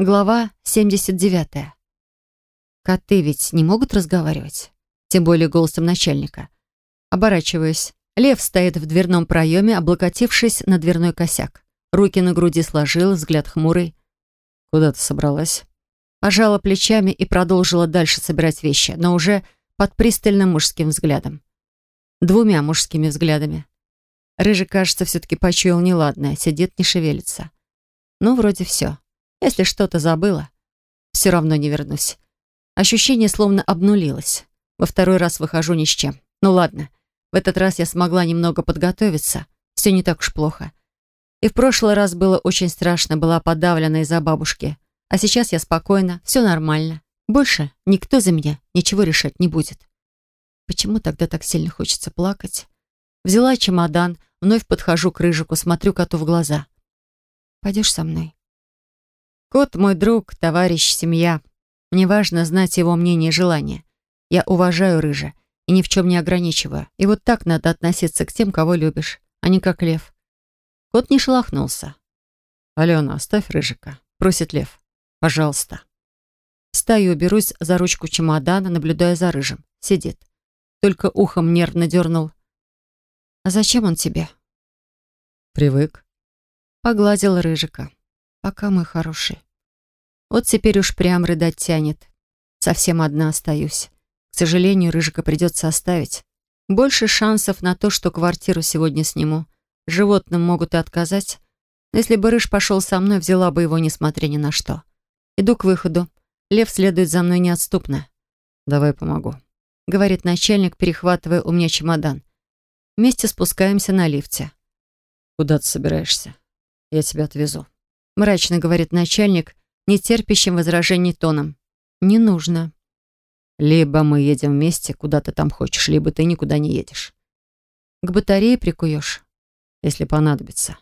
Глава 79. Коты ведь не могут разговаривать, тем более голосом начальника. Оборачиваюсь. Лев стоит в дверном проеме, облокотившись на дверной косяк. Руки на груди сложил, взгляд хмурый. «Куда ты собралась?» Пожала плечами и продолжила дальше собирать вещи, но уже под пристальным мужским взглядом. Двумя мужскими взглядами. Рыжий, кажется, все-таки почуял неладное, сидит, не шевелится. Ну, вроде все. Если что-то забыла, все равно не вернусь. Ощущение словно обнулилось. Во второй раз выхожу ни с чем. Ну ладно, в этот раз я смогла немного подготовиться. Все не так уж плохо. И в прошлый раз было очень страшно, была подавлена из-за бабушки. А сейчас я спокойна, все нормально. Больше никто за меня ничего решать не будет. Почему тогда так сильно хочется плакать? Взяла чемодан, вновь подхожу к Рыжику, смотрю коту в глаза. «Пойдешь со мной?» Кот мой друг, товарищ, семья. Мне важно знать его мнение и желание. Я уважаю Рыжа и ни в чем не ограничиваю. И вот так надо относиться к тем, кого любишь, а не как лев. Кот не шелохнулся. «Алена, оставь Рыжика», — просит лев. «Пожалуйста». Стою, берусь за ручку чемодана, наблюдая за Рыжим. Сидит. Только ухом нервно дернул. «А зачем он тебе?» «Привык». Погладил Рыжика. Пока, мой хороший. Вот теперь уж прям рыдать тянет. Совсем одна остаюсь. К сожалению, Рыжика придется оставить. Больше шансов на то, что квартиру сегодня сниму. Животным могут и отказать. Но если бы Рыж пошел со мной, взяла бы его, несмотря ни на что. Иду к выходу. Лев следует за мной неотступно. «Давай помогу», — говорит начальник, перехватывая у меня чемодан. Вместе спускаемся на лифте. «Куда ты собираешься? Я тебя отвезу» мрачно говорит начальник, не терпящим возражений тоном. «Не нужно». «Либо мы едем вместе, куда ты там хочешь, либо ты никуда не едешь». «К батарее прикуешь?» «Если понадобится».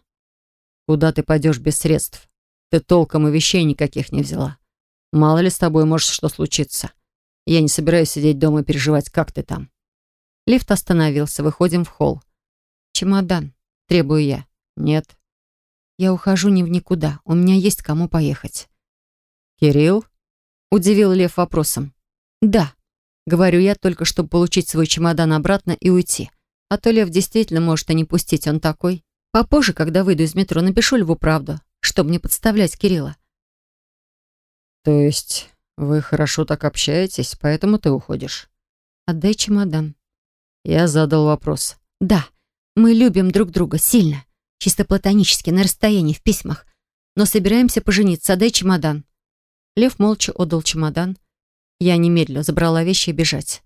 «Куда ты пойдешь без средств? Ты толком и вещей никаких не взяла. Мало ли с тобой может что случиться. Я не собираюсь сидеть дома и переживать, как ты там». Лифт остановился, выходим в холл. «Чемодан», требую я. «Нет». Я ухожу не в никуда. У меня есть кому поехать. «Кирилл?» — удивил Лев вопросом. «Да», — говорю я, только чтобы получить свой чемодан обратно и уйти. А то Лев действительно может и не пустить, он такой. Попозже, когда выйду из метро, напишу Льву правду, чтобы не подставлять Кирилла. «То есть вы хорошо так общаетесь, поэтому ты уходишь?» «Отдай чемодан». Я задал вопрос. «Да, мы любим друг друга сильно. Чисто платонически, на расстоянии, в письмах. Но собираемся пожениться, отдай чемодан». Лев молча отдал чемодан. Я немедленно забрала вещи и бежать.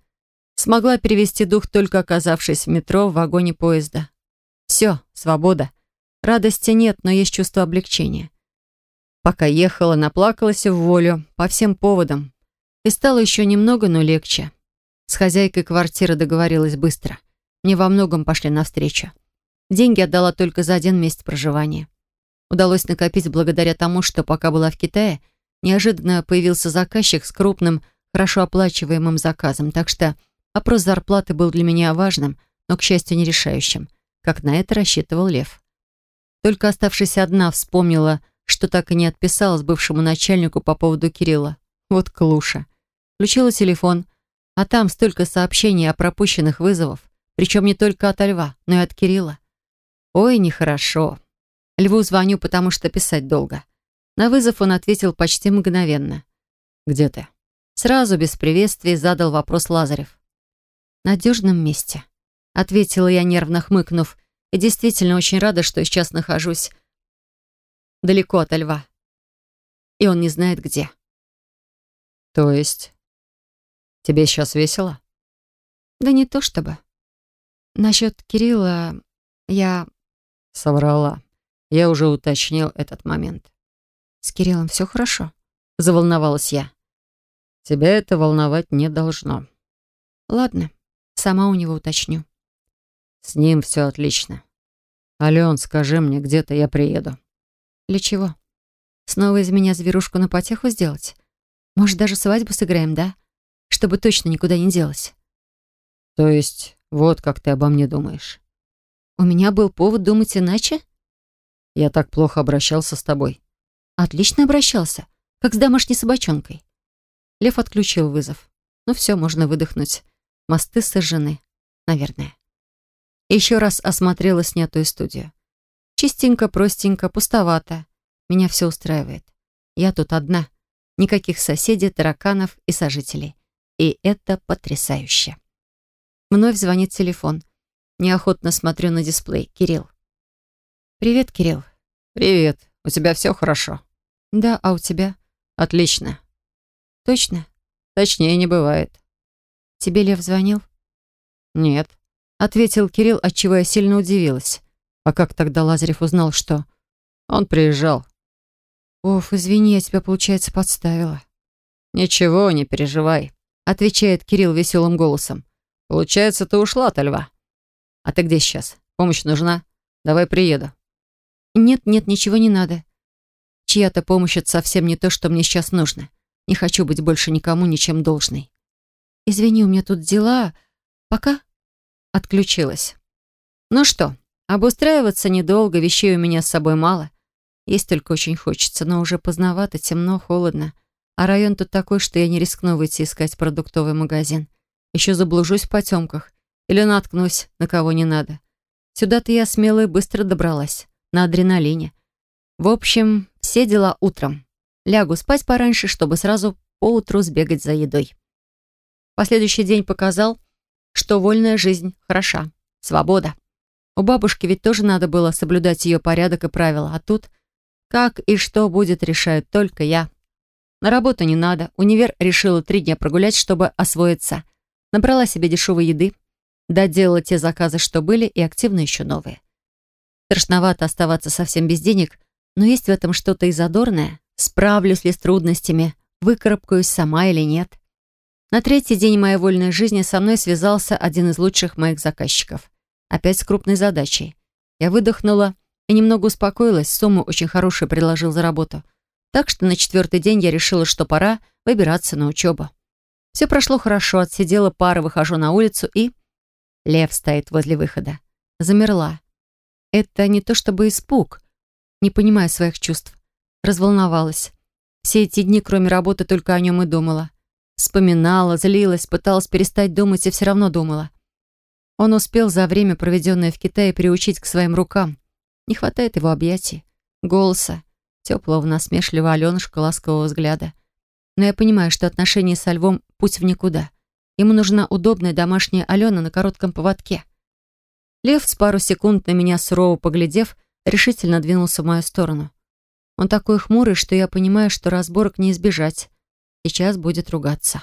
Смогла перевести дух, только оказавшись в метро в вагоне поезда. Все, свобода. Радости нет, но есть чувство облегчения. Пока ехала, наплакалась в волю, по всем поводам. И стало еще немного, но легче. С хозяйкой квартиры договорилась быстро. Мне во многом пошли навстречу. Деньги отдала только за один месяц проживания. Удалось накопить благодаря тому, что пока была в Китае, неожиданно появился заказчик с крупным, хорошо оплачиваемым заказом, так что опрос зарплаты был для меня важным, но, к счастью, не решающим, как на это рассчитывал Лев. Только оставшись одна, вспомнила, что так и не отписалась бывшему начальнику по поводу Кирилла. Вот клуша. Включила телефон, а там столько сообщений о пропущенных вызовов, причем не только от Льва, но и от Кирилла. Ой, нехорошо. Льву звоню, потому что писать долго. На вызов он ответил почти мгновенно. «Где ты?» Сразу, без приветствия, задал вопрос Лазарев. «В надежном месте», — ответила я, нервно хмыкнув, и действительно очень рада, что сейчас нахожусь далеко от льва. И он не знает, где. «То есть? Тебе сейчас весело?» «Да не то чтобы. Насчет Кирилла я Соврала. Я уже уточнил этот момент. «С Кириллом все хорошо?» — заволновалась я. «Тебя это волновать не должно». «Ладно, сама у него уточню». «С ним все отлично. Ален, скажи мне, где-то я приеду». «Для чего? Снова из меня зверушку на потеху сделать? Может, даже свадьбу сыграем, да? Чтобы точно никуда не делась». «То есть, вот как ты обо мне думаешь?» У меня был повод думать иначе? Я так плохо обращался с тобой. Отлично обращался. как с домашней собачонкой. Лев отключил вызов. Ну все, можно выдохнуть. Мосты сожжены. Наверное. Еще раз осмотрела снятую студию. Чистенько, простенько, пустовато. Меня все устраивает. Я тут одна. Никаких соседей, тараканов и сожителей. И это потрясающе. Вновь звонит телефон. Неохотно смотрю на дисплей. Кирилл. «Привет, Кирилл». «Привет. У тебя все хорошо?» «Да, а у тебя?» «Отлично». «Точно?» «Точнее не бывает». «Тебе Лев звонил?» «Нет», — ответил Кирилл, отчего я сильно удивилась. А как тогда Лазарев узнал, что... Он приезжал. «Оф, извини, я тебя, получается, подставила». «Ничего, не переживай», — отвечает Кирилл веселым голосом. «Получается, ты ушла от льва. А ты где сейчас? Помощь нужна? Давай приеду». «Нет, нет, ничего не надо. Чья-то помощь — это совсем не то, что мне сейчас нужно. Не хочу быть больше никому ничем должной. Извини, у меня тут дела. Пока?» Отключилась. «Ну что, обустраиваться недолго, вещей у меня с собой мало. Есть только очень хочется, но уже поздновато, темно, холодно. А район тут такой, что я не рискну выйти искать продуктовый магазин. Еще заблужусь в потемках или наткнусь на кого не надо. Сюда-то я смело и быстро добралась на адреналине. В общем, все дела утром. Лягу спать пораньше, чтобы сразу поутру сбегать за едой. Последующий день показал, что вольная жизнь хороша. Свобода. У бабушки ведь тоже надо было соблюдать ее порядок и правила, а тут как и что будет, решают только я. На работу не надо. Универ решила три дня прогулять, чтобы освоиться. Набрала себе дешевой еды, доделала те заказы, что были, и активно еще новые. Страшновато оставаться совсем без денег, но есть в этом что-то и задорное. Справлюсь ли с трудностями, выкарабкаюсь сама или нет. На третий день моей вольной жизни со мной связался один из лучших моих заказчиков. Опять с крупной задачей. Я выдохнула и немного успокоилась, сумму очень хорошую предложил за работу. Так что на четвертый день я решила, что пора выбираться на учебу. Все прошло хорошо, отсидела пары, выхожу на улицу и... Лев стоит возле выхода. Замерла. Это не то чтобы испуг. Не понимая своих чувств. Разволновалась. Все эти дни, кроме работы, только о нем и думала. Вспоминала, злилась, пыталась перестать думать и все равно думала. Он успел за время, проведенное в Китае, приучить к своим рукам. Не хватает его объятий, голоса, теплого, насмешливого Аленушка, ласкового взгляда. Но я понимаю, что отношения со Львом — путь в никуда. Ему нужна удобная домашняя Алена на коротком поводке. Лев с пару секунд на меня сурово поглядев, решительно двинулся в мою сторону. Он такой хмурый, что я понимаю, что разборок не избежать. Сейчас будет ругаться.